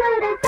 Twitter